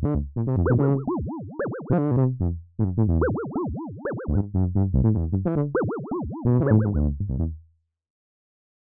Thank you.